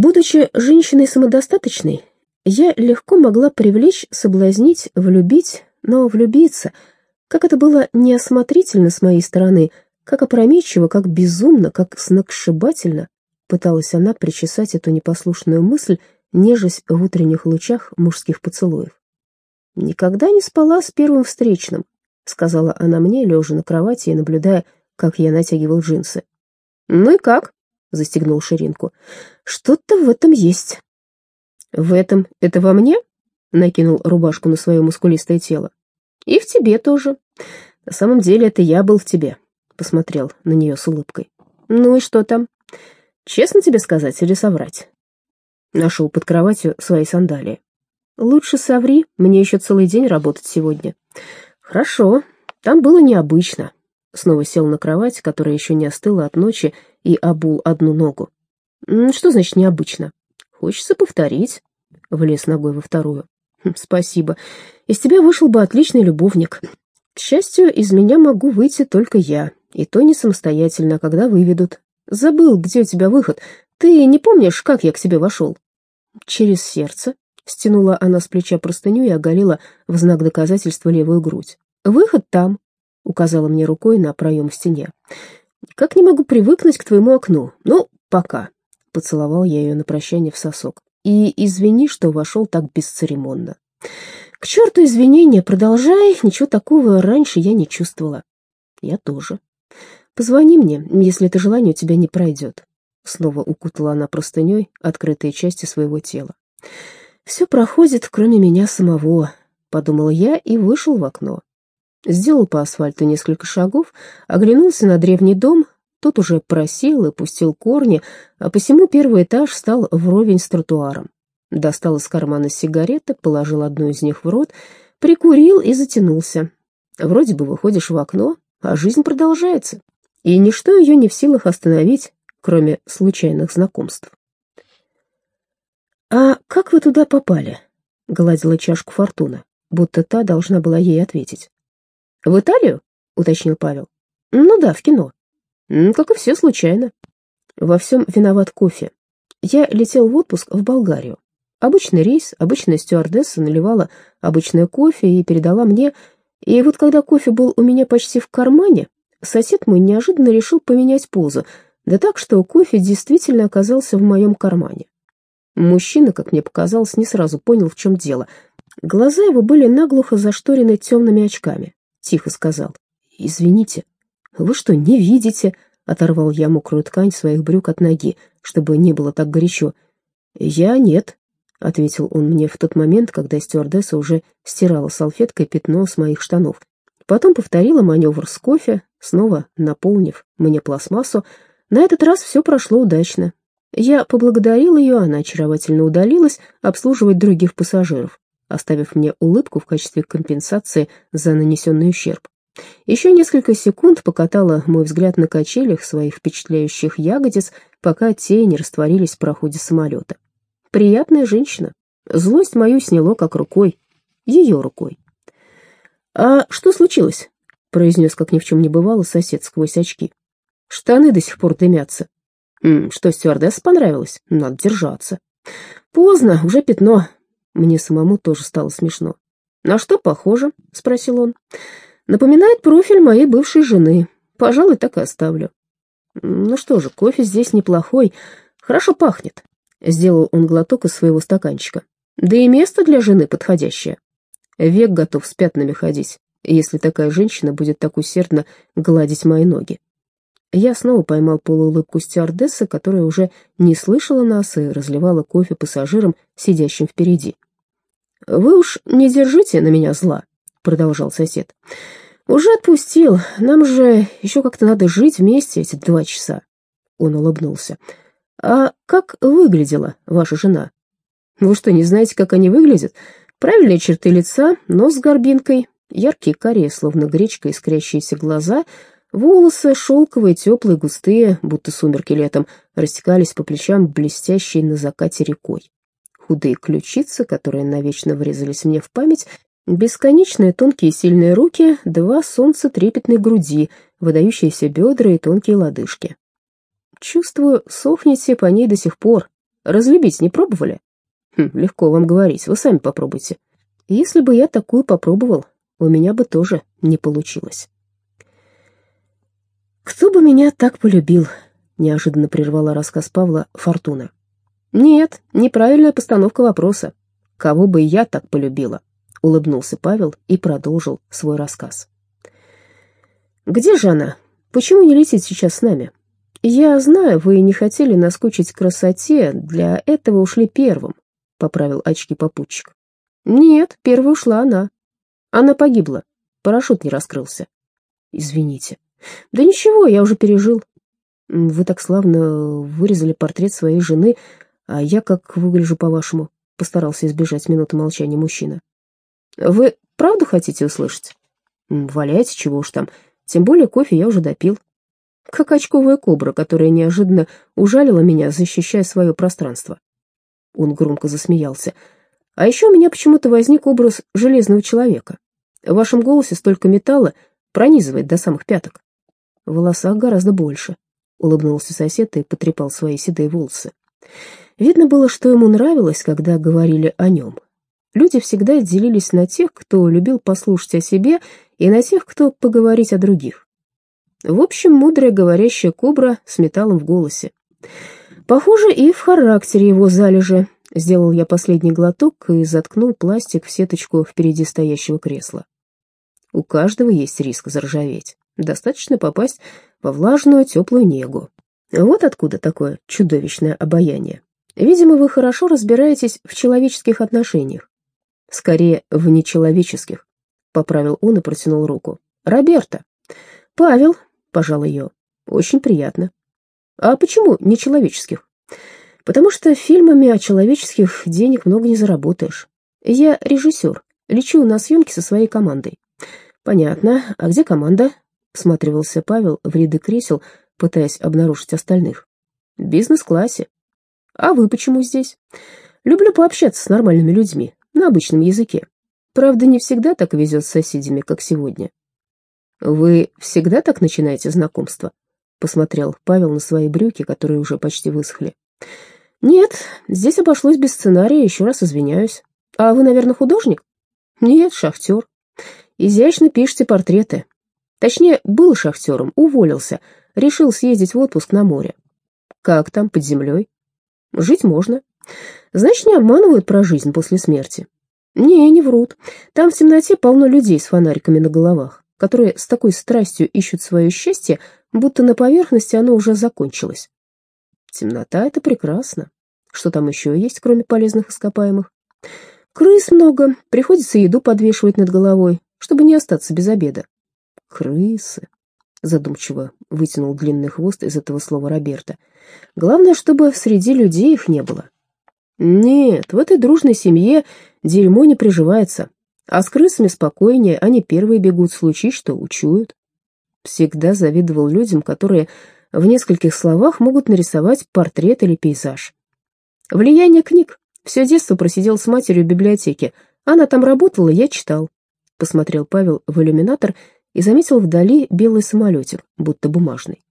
Будучи женщиной самодостаточной, я легко могла привлечь, соблазнить, влюбить, но влюбиться, как это было неосмотрительно с моей стороны, как опрометчиво, как безумно, как сногсшибательно, пыталась она причесать эту непослушную мысль, нежесть в утренних лучах мужских поцелуев. «Никогда не спала с первым встречным», — сказала она мне, лежа на кровати и наблюдая, как я натягивал джинсы. «Ну и как?» — застегнул ширинку. «Что-то в этом есть». «В этом? Это во мне?» — накинул рубашку на свое мускулистое тело. «И в тебе тоже. На самом деле это я был в тебе», — посмотрел на нее с улыбкой. «Ну и что там? Честно тебе сказать или соврать?» Нашел под кроватью свои сандалии. «Лучше соври, мне еще целый день работать сегодня». «Хорошо, там было необычно». Снова сел на кровать, которая еще не остыла от ночи, и обул одну ногу. «Что значит необычно?» «Хочется повторить», — влез ногой во вторую. «Хм, «Спасибо. Из тебя вышел бы отличный любовник. К счастью, из меня могу выйти только я, и то не самостоятельно, когда выведут. Забыл, где у тебя выход. Ты не помнишь, как я к тебе вошел?» «Через сердце», — стянула она с плеча простыню и оголила в знак доказательства левую грудь. «Выход там», — указала мне рукой на проем в стене. «Как не могу привыкнуть к твоему окну. Ну, пока», — поцеловал я ее на прощание в сосок. «И извини, что вошел так бесцеремонно». «К черту извинения, продолжай, ничего такого раньше я не чувствовала». «Я тоже». «Позвони мне, если это желание у тебя не пройдет». Снова укутала она простыней открытые части своего тела. «Все проходит, кроме меня самого», — подумала я и вышел в окно. Сделал по асфальту несколько шагов, оглянулся на древний дом, тот уже просел и пустил корни, а посему первый этаж стал вровень с тротуаром. Достал из кармана сигареты, положил одну из них в рот, прикурил и затянулся. Вроде бы выходишь в окно, а жизнь продолжается, и ничто ее не в силах остановить, кроме случайных знакомств. «А как вы туда попали?» — гладила чашку Фортуна, будто та должна была ей ответить. «В Италию?» — уточнил Павел. «Ну да, в кино. Как и все, случайно. Во всем виноват кофе. Я летел в отпуск в Болгарию. Обычный рейс, обычная стюардесса наливала обычное кофе и передала мне. И вот когда кофе был у меня почти в кармане, сосед мой неожиданно решил поменять позу, да так, что кофе действительно оказался в моем кармане. Мужчина, как мне показалось, не сразу понял, в чем дело. Глаза его были наглухо зашторены темными очками. — тихо сказал. «Извините, вы что, не видите?» — оторвал я мокрую ткань своих брюк от ноги, чтобы не было так горячо. «Я нет», — ответил он мне в тот момент, когда стюардесса уже стирала салфеткой пятно с моих штанов. Потом повторила маневр с кофе, снова наполнив мне пластмассу. На этот раз все прошло удачно. Я поблагодарил ее, она очаровательно удалилась обслуживать других пассажиров оставив мне улыбку в качестве компенсации за нанесенный ущерб. Еще несколько секунд покатала мой взгляд на качелях своих впечатляющих ягодиц, пока те не растворились в проходе самолета. Приятная женщина. Злость мою сняло как рукой. Ее рукой. «А что случилось?» — произнес, как ни в чем не бывало, сосед сквозь очки. «Штаны до сих пор дымятся». «Что, стюардесса понравилось? Надо держаться». «Поздно, уже пятно. Мне самому тоже стало смешно. «На что похоже?» — спросил он. «Напоминает профиль моей бывшей жены. Пожалуй, так и оставлю». «Ну что же, кофе здесь неплохой. Хорошо пахнет». Сделал он глоток из своего стаканчика. «Да и место для жены подходящее. Век готов с пятнами ходить, если такая женщина будет так усердно гладить мои ноги». Я снова поймал полуулыбку стюардессы, которая уже не слышала нас и разливала кофе пассажирам, сидящим впереди. «Вы уж не держите на меня зла», — продолжал сосед. «Уже отпустил. Нам же еще как-то надо жить вместе эти два часа». Он улыбнулся. «А как выглядела ваша жена?» «Вы что, не знаете, как они выглядят? Правильные черты лица, нос с горбинкой, яркие карие, словно гречка, искрящиеся глаза — Волосы шелковые, теплые, густые, будто сумерки летом, растекались по плечам блестящей на закате рекой. Худые ключицы, которые навечно врезались мне в память, бесконечные тонкие сильные руки, два солнца трепетной груди, выдающиеся бедра и тонкие лодыжки. Чувствую, сохнете по ней до сих пор, Разлюбить не пробовали? Хм, легко вам говорить, вы сами попробуйте. Если бы я такую попробовал, у меня бы тоже не получилось. «Кто бы меня так полюбил?» — неожиданно прервала рассказ Павла Фортуна. «Нет, неправильная постановка вопроса. Кого бы я так полюбила?» — улыбнулся Павел и продолжил свой рассказ. «Где же она? Почему не летит сейчас с нами? Я знаю, вы не хотели наскучить красоте, для этого ушли первым», — поправил очки попутчик. «Нет, первой ушла она. Она погибла. Парашют не раскрылся». «Извините». «Да ничего, я уже пережил. Вы так славно вырезали портрет своей жены, а я как выгляжу, по-вашему?» Постарался избежать минуты молчания мужчина. «Вы правду хотите услышать?» «Валяйте, чего уж там. Тем более кофе я уже допил. Как очковая кобра, которая неожиданно ужалила меня, защищая свое пространство». Он громко засмеялся. «А еще у меня почему-то возник образ железного человека. В вашем голосе столько металла пронизывает до самых пяток». «В волосах гораздо больше», — улыбнулся сосед и потрепал свои седые волосы. Видно было, что ему нравилось, когда говорили о нем. Люди всегда делились на тех, кто любил послушать о себе, и на тех, кто поговорить о других. В общем, мудрая говорящая кобра с металлом в голосе. Похоже, и в характере его залежи. Сделал я последний глоток и заткнул пластик в сеточку впереди стоящего кресла. У каждого есть риск заржаветь. Достаточно попасть во влажную теплую негу. Вот откуда такое чудовищное обаяние. Видимо, вы хорошо разбираетесь в человеческих отношениях. Скорее, в нечеловеческих, — поправил он и протянул руку. Роберта. Павел, — пожал ее. Очень приятно. А почему нечеловеческих? Потому что фильмами о человеческих денег много не заработаешь. Я режиссер, лечу на съемки со своей командой. Понятно. А где команда? Всматривался Павел в ряды кресел, пытаясь обнаружить остальных. Бизнес-классе. А вы почему здесь? Люблю пообщаться с нормальными людьми, на обычном языке. Правда, не всегда так везет с соседями, как сегодня. Вы всегда так начинаете знакомство? Посмотрел Павел на свои брюки, которые уже почти высохли. Нет, здесь обошлось без сценария, еще раз извиняюсь. А вы, наверное, художник? Нет, шахтер. Изящно пишете портреты. Точнее, был шахтером, уволился, решил съездить в отпуск на море. Как там, под землей? Жить можно. Значит, не обманывают про жизнь после смерти. Не, не врут. Там в темноте полно людей с фонариками на головах, которые с такой страстью ищут свое счастье, будто на поверхности оно уже закончилось. Темнота — это прекрасно. Что там еще есть, кроме полезных ископаемых? Крыс много, приходится еду подвешивать над головой, чтобы не остаться без обеда. Крысы задумчиво вытянул длинный хвост из этого слова Роберта. Главное, чтобы среди людей их не было. Нет, в этой дружной семье дерьмо не приживается, а с крысами спокойнее, они первые бегут, случись, что учуют. Всегда завидовал людям, которые в нескольких словах могут нарисовать портрет или пейзаж. Влияние книг. Все детство просидел с матерью в библиотеке. Она там работала, я читал. Посмотрел Павел в иллюминатор и заметил вдали белый самолетик, будто бумажный.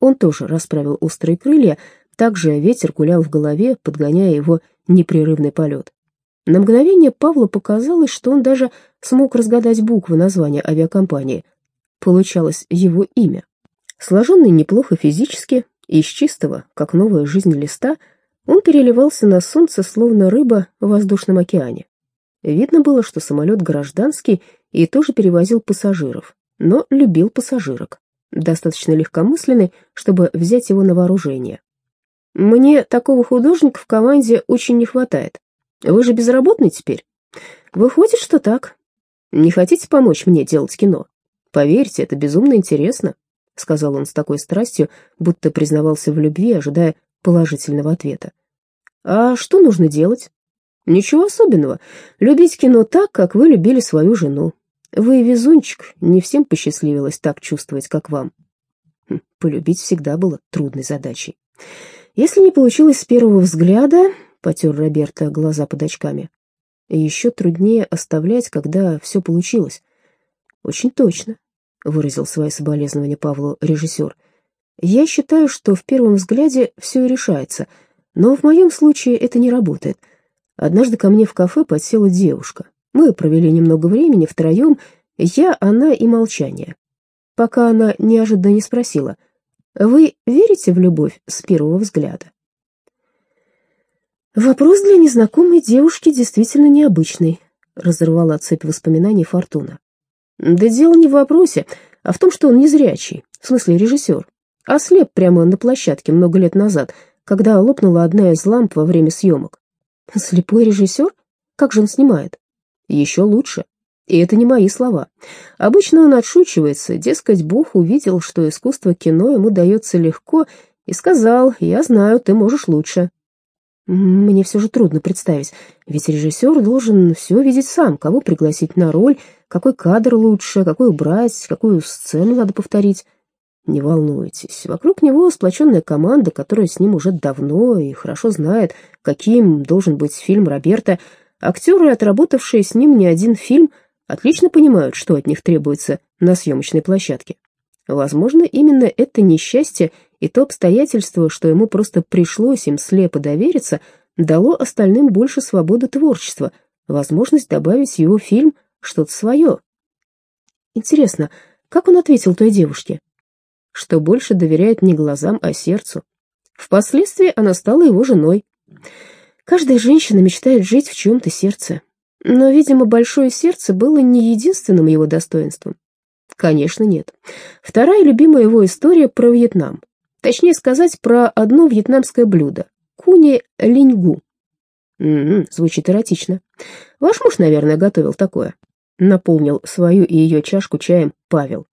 Он тоже расправил острые крылья, также ветер гулял в голове, подгоняя его непрерывный полет. На мгновение Павлу показалось, что он даже смог разгадать буквы названия авиакомпании. Получалось его имя. Сложенный неплохо физически, из чистого, как новая жизнь листа, он переливался на солнце, словно рыба в воздушном океане. Видно было, что самолет гражданский и тоже перевозил пассажиров, но любил пассажирок. Достаточно легкомысленный, чтобы взять его на вооружение. «Мне такого художника в команде очень не хватает. Вы же безработный теперь?» «Выходит, что так. Не хотите помочь мне делать кино? Поверьте, это безумно интересно», — сказал он с такой страстью, будто признавался в любви, ожидая положительного ответа. «А что нужно делать?» «Ничего особенного. Любить кино так, как вы любили свою жену. Вы везунчик, не всем посчастливилось так чувствовать, как вам. Хм, полюбить всегда было трудной задачей. Если не получилось с первого взгляда, потер Роберта глаза под очками, еще труднее оставлять, когда все получилось. Очень точно, выразил свои соболезнования Павлу режиссер. Я считаю, что в первом взгляде все решается. Но в моем случае это не работает. Однажды ко мне в кафе подсела девушка. Мы провели немного времени втроем, я, она и молчание. Пока она неожиданно не спросила, «Вы верите в любовь с первого взгляда?» Вопрос для незнакомой девушки действительно необычный, разорвала цепь воспоминаний Фортуна. Да дело не в вопросе, а в том, что он незрячий, в смысле режиссер. Ослеп прямо на площадке много лет назад, когда лопнула одна из ламп во время съемок. Слепой режиссер? Как же он снимает? Еще лучше. И это не мои слова. Обычно он отшучивается, дескать, Бог увидел, что искусство кино ему дается легко, и сказал, я знаю, ты можешь лучше. Мне все же трудно представить, ведь режиссер должен все видеть сам, кого пригласить на роль, какой кадр лучше, какой убрать, какую сцену надо повторить. Не волнуйтесь, вокруг него сплоченная команда, которая с ним уже давно и хорошо знает, каким должен быть фильм Роберта. Актеры, отработавшие с ним не один фильм, отлично понимают, что от них требуется на съемочной площадке. Возможно, именно это несчастье и то обстоятельство, что ему просто пришлось им слепо довериться, дало остальным больше свободы творчества, возможность добавить в его фильм что-то свое. Интересно, как он ответил той девушке? Что больше доверяет не глазам, а сердцу. Впоследствии она стала его женой. Каждая женщина мечтает жить в чем-то сердце. Но, видимо, большое сердце было не единственным его достоинством. Конечно, нет. Вторая любимая его история про Вьетнам. Точнее сказать, про одно вьетнамское блюдо – куни линьгу. М-м, звучит эротично. Ваш муж, наверное, готовил такое. Наполнил свою и ее чашку чаем Павел.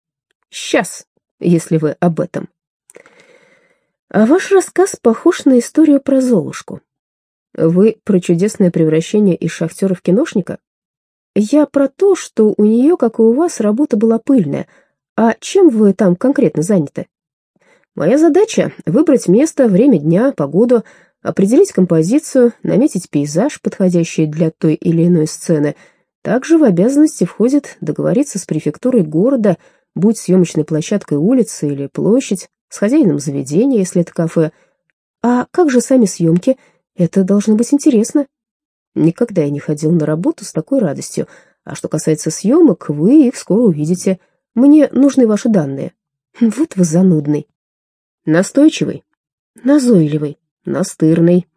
Сейчас, если вы об этом. А ваш рассказ похож на историю про Золушку. Вы про чудесное превращение из шахтера в киношника? Я про то, что у нее, как и у вас, работа была пыльная. А чем вы там конкретно заняты? Моя задача — выбрать место, время дня, погоду, определить композицию, наметить пейзаж, подходящий для той или иной сцены. Также в обязанности входит договориться с префектурой города, будь съемочной площадкой улицы или площадь, с хозяином заведения, если это кафе. А как же сами съемки? Это должно быть интересно. Никогда я не ходил на работу с такой радостью. А что касается съемок, вы их скоро увидите. Мне нужны ваши данные. Вот вы занудный. Настойчивый, назойливый, настырный.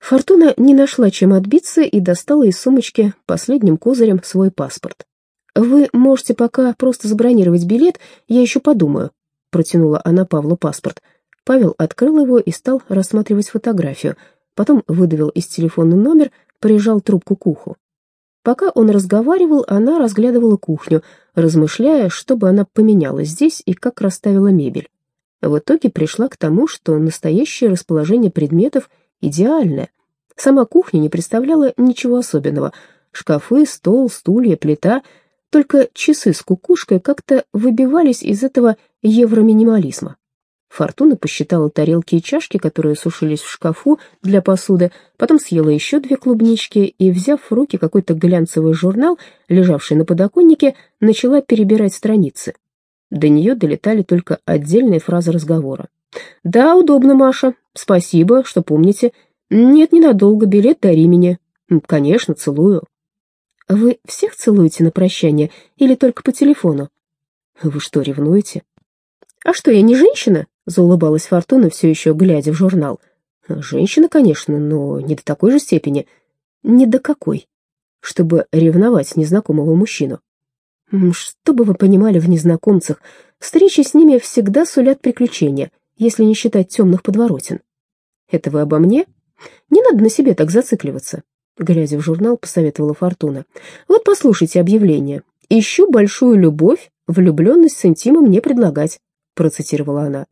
Фортуна не нашла чем отбиться и достала из сумочки последним козырем свой паспорт. «Вы можете пока просто забронировать билет, я еще подумаю», — протянула она Павлу паспорт. Павел открыл его и стал рассматривать фотографию, потом выдавил из телефона номер, прижал трубку к уху. Пока он разговаривал, она разглядывала кухню, размышляя, что бы она поменяла здесь и как расставила мебель. В итоге пришла к тому, что настоящее расположение предметов идеальное. Сама кухня не представляла ничего особенного. Шкафы, стол, стулья, плита. Только часы с кукушкой как-то выбивались из этого евроминимализма. Фортуна посчитала тарелки и чашки, которые сушились в шкафу для посуды, потом съела еще две клубнички и, взяв в руки какой-то глянцевый журнал, лежавший на подоконнике, начала перебирать страницы. До нее долетали только отдельные фразы разговора. «Да, удобно, Маша. Спасибо, что помните. Нет, ненадолго. Билет до Римени. Конечно, целую». «Вы всех целуете на прощание или только по телефону?» «Вы что, ревнуете?» «А что, я не женщина?» — заулыбалась Фортуна, все еще глядя в журнал. «Женщина, конечно, но не до такой же степени. Не до какой. Чтобы ревновать незнакомого мужчину». Что бы вы понимали в незнакомцах, встречи с ними всегда сулят приключения, если не считать темных подворотен. Это вы обо мне? Не надо на себе так зацикливаться. Глядя в журнал, посоветовала Фортуна. Вот послушайте объявление. «Ищу большую любовь, влюбленность с интимом не предлагать», процитировала она.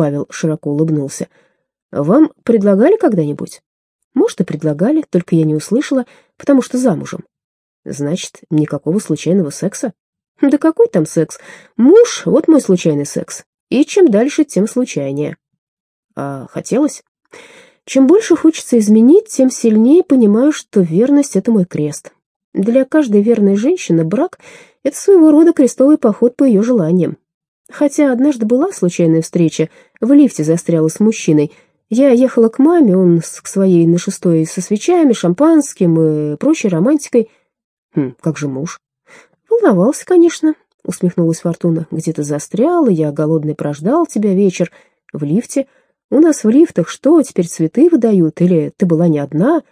Павел широко улыбнулся. «Вам предлагали когда-нибудь?» «Может, и предлагали, только я не услышала, потому что замужем. Значит, никакого случайного секса? Да какой там секс? Муж — вот мой случайный секс. И чем дальше, тем случайнее. А хотелось? Чем больше хочется изменить, тем сильнее понимаю, что верность — это мой крест. Для каждой верной женщины брак — это своего рода крестовый поход по ее желаниям. Хотя однажды была случайная встреча, в лифте застряла с мужчиной. Я ехала к маме, он к своей на шестой со свечами, шампанским и прочей романтикой. Хм, как же муж? Волновался, конечно, усмехнулась Фортуна. Где-то застряла, я голодный прождал тебя вечер в лифте. У нас в лифтах что, теперь цветы выдают? Или ты была не одна?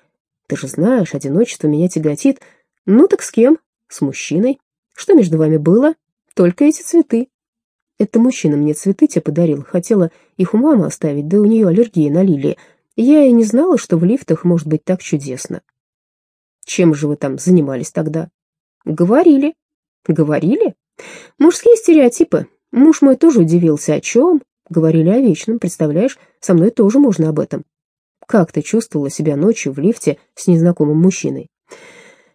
Ты же знаешь, одиночество меня тяготит. Ну так с кем? С мужчиной. Что между вами было? Только эти цветы. Это мужчина мне цветы тебе подарил. Хотела их у мамы оставить, да у нее аллергия на лилии. Я и не знала, что в лифтах может быть так чудесно. Чем же вы там занимались тогда? Говорили. Говорили? Мужские стереотипы. Муж мой тоже удивился. О чем? Говорили о вечном. Представляешь, со мной тоже можно об этом. Как ты чувствовала себя ночью в лифте с незнакомым мужчиной?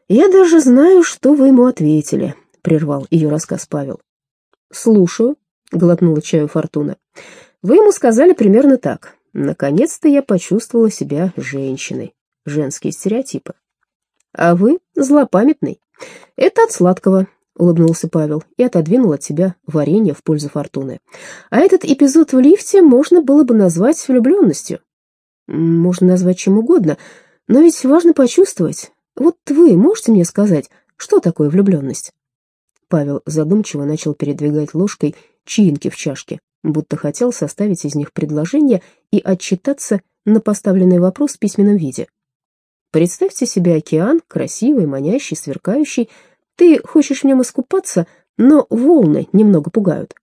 Я даже знаю, что вы ему ответили, прервал ее рассказ Павел. Слушаю, глотнула чаю Фортуна. Вы ему сказали примерно так. Наконец-то я почувствовала себя женщиной. Женские стереотипы. А вы злопамятный. Это от сладкого, улыбнулся Павел и отодвинул от себя варенье в пользу Фортуны. А этот эпизод в лифте можно было бы назвать влюбленностью. Можно назвать чем угодно, но ведь важно почувствовать. Вот вы можете мне сказать, что такое влюбленность? Павел задумчиво начал передвигать ложкой чаинки в чашке, будто хотел составить из них предложение и отчитаться на поставленный вопрос в письменном виде. Представьте себе океан, красивый, манящий, сверкающий. Ты хочешь в нем искупаться, но волны немного пугают.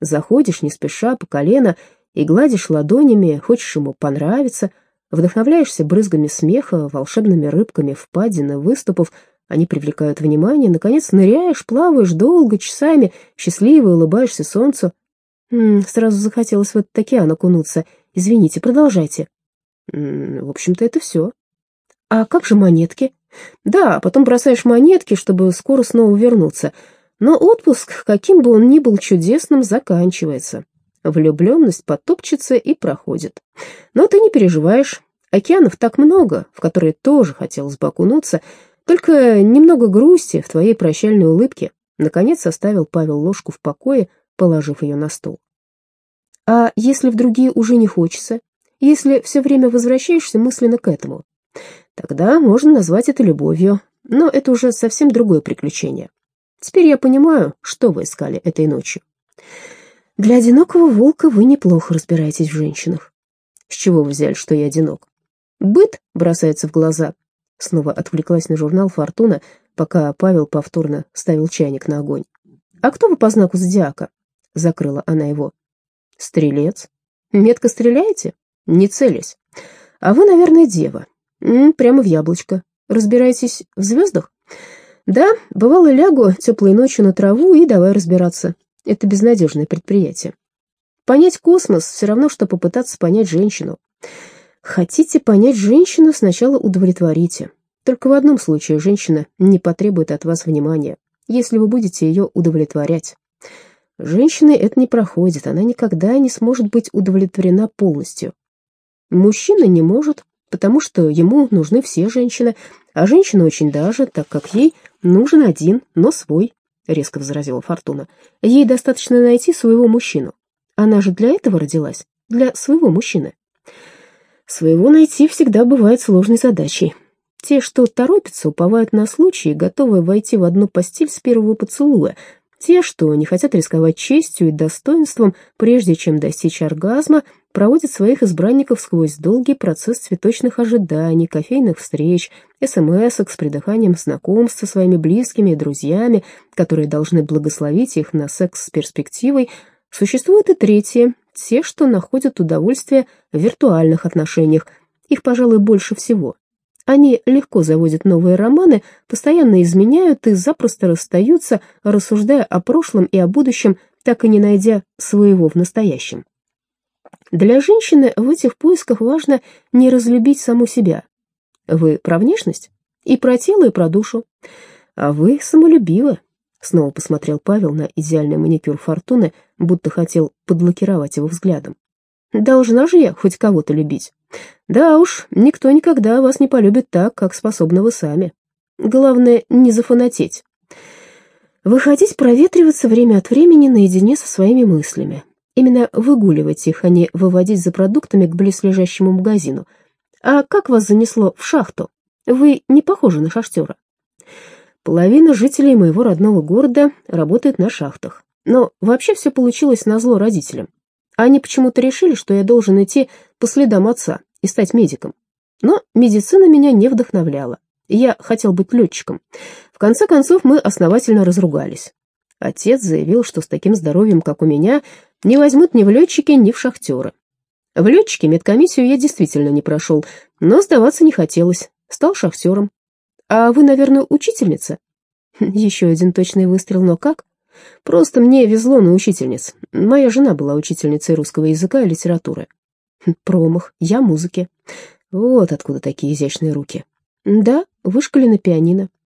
Заходишь не спеша по колено и гладишь ладонями, хочешь ему понравиться, вдохновляешься брызгами смеха, волшебными рыбками впадины, выступов, они привлекают внимание, наконец ныряешь, плаваешь долго, часами, счастливо улыбаешься солнцу. М -м, сразу захотелось в этот океан окунуться. Извините, продолжайте. М в общем-то, это все. А как же монетки? Да, потом бросаешь монетки, чтобы скоро снова вернуться. Но отпуск, каким бы он ни был чудесным, заканчивается. Влюбленность потопчется и проходит. Но ты не переживаешь. Океанов так много, в которые тоже хотелось бы окунуться, только немного грусти в твоей прощальной улыбке. Наконец оставил Павел ложку в покое, положив ее на стол. А если в другие уже не хочется? Если все время возвращаешься мысленно к этому? Тогда можно назвать это любовью, но это уже совсем другое приключение. Теперь я понимаю, что вы искали этой ночью. Для одинокого волка вы неплохо разбираетесь в женщинах. С чего вы взяли, что я одинок? Быт бросается в глаза. Снова отвлеклась на журнал «Фортуна», пока Павел повторно ставил чайник на огонь. «А кто вы по знаку зодиака?» — закрыла она его. «Стрелец. Метко стреляете? Не целясь. А вы, наверное, дева. М -м, прямо в яблочко. Разбираетесь в звездах?» «Да, бывало лягу теплой ночью на траву и давай разбираться. Это безнадежное предприятие. Понять космос все равно, что попытаться понять женщину. Хотите понять женщину, сначала удовлетворите. Только в одном случае женщина не потребует от вас внимания, если вы будете ее удовлетворять. Женщины это не проходит, она никогда не сможет быть удовлетворена полностью. Мужчина не может, потому что ему нужны все женщины, а женщина очень даже, так как ей нужен один, но свой. — резко возразила Фортуна. «Ей достаточно найти своего мужчину. Она же для этого родилась, для своего мужчины». «Своего найти всегда бывает сложной задачей. Те, что торопятся, уповают на случай, готовые войти в одну постель с первого поцелуя, те, что не хотят рисковать честью и достоинством, прежде чем достичь оргазма, проводят своих избранников сквозь долгий процесс цветочных ожиданий, кофейных встреч, смс с придыханием знакомств со своими близкими и друзьями, которые должны благословить их на секс с перспективой. Существует и третье, те, что находят удовольствие в виртуальных отношениях. Их, пожалуй, больше всего. Они легко заводят новые романы, постоянно изменяют и запросто расстаются, рассуждая о прошлом и о будущем, так и не найдя своего в настоящем. Для женщины в этих поисках важно не разлюбить саму себя. Вы про внешность? И про тело, и про душу. А вы самолюбивы. Снова посмотрел Павел на идеальный маникюр Фортуны, будто хотел подлакировать его взглядом. Должна же я хоть кого-то любить. Да уж, никто никогда вас не полюбит так, как способны вы сами. Главное, не зафанатеть. Выходить проветриваться время от времени наедине со своими мыслями. Именно выгуливать их, а не выводить за продуктами к близлежащему магазину. А как вас занесло в шахту? Вы не похожи на шахтера. Половина жителей моего родного города работает на шахтах. Но вообще все получилось назло родителям. Они почему-то решили, что я должен идти по следам отца и стать медиком. Но медицина меня не вдохновляла. Я хотел быть летчиком. В конце концов, мы основательно разругались. Отец заявил, что с таким здоровьем, как у меня, не возьмут ни в летчики, ни в шахтеры. В летчике медкомиссию я действительно не прошел, но сдаваться не хотелось. Стал шахтером. А вы, наверное, учительница? Еще один точный выстрел, но как? Просто мне везло на учительниц. Моя жена была учительницей русского языка и литературы. Промах, я музыки. Вот откуда такие изящные руки. Да, вышкали на пианино.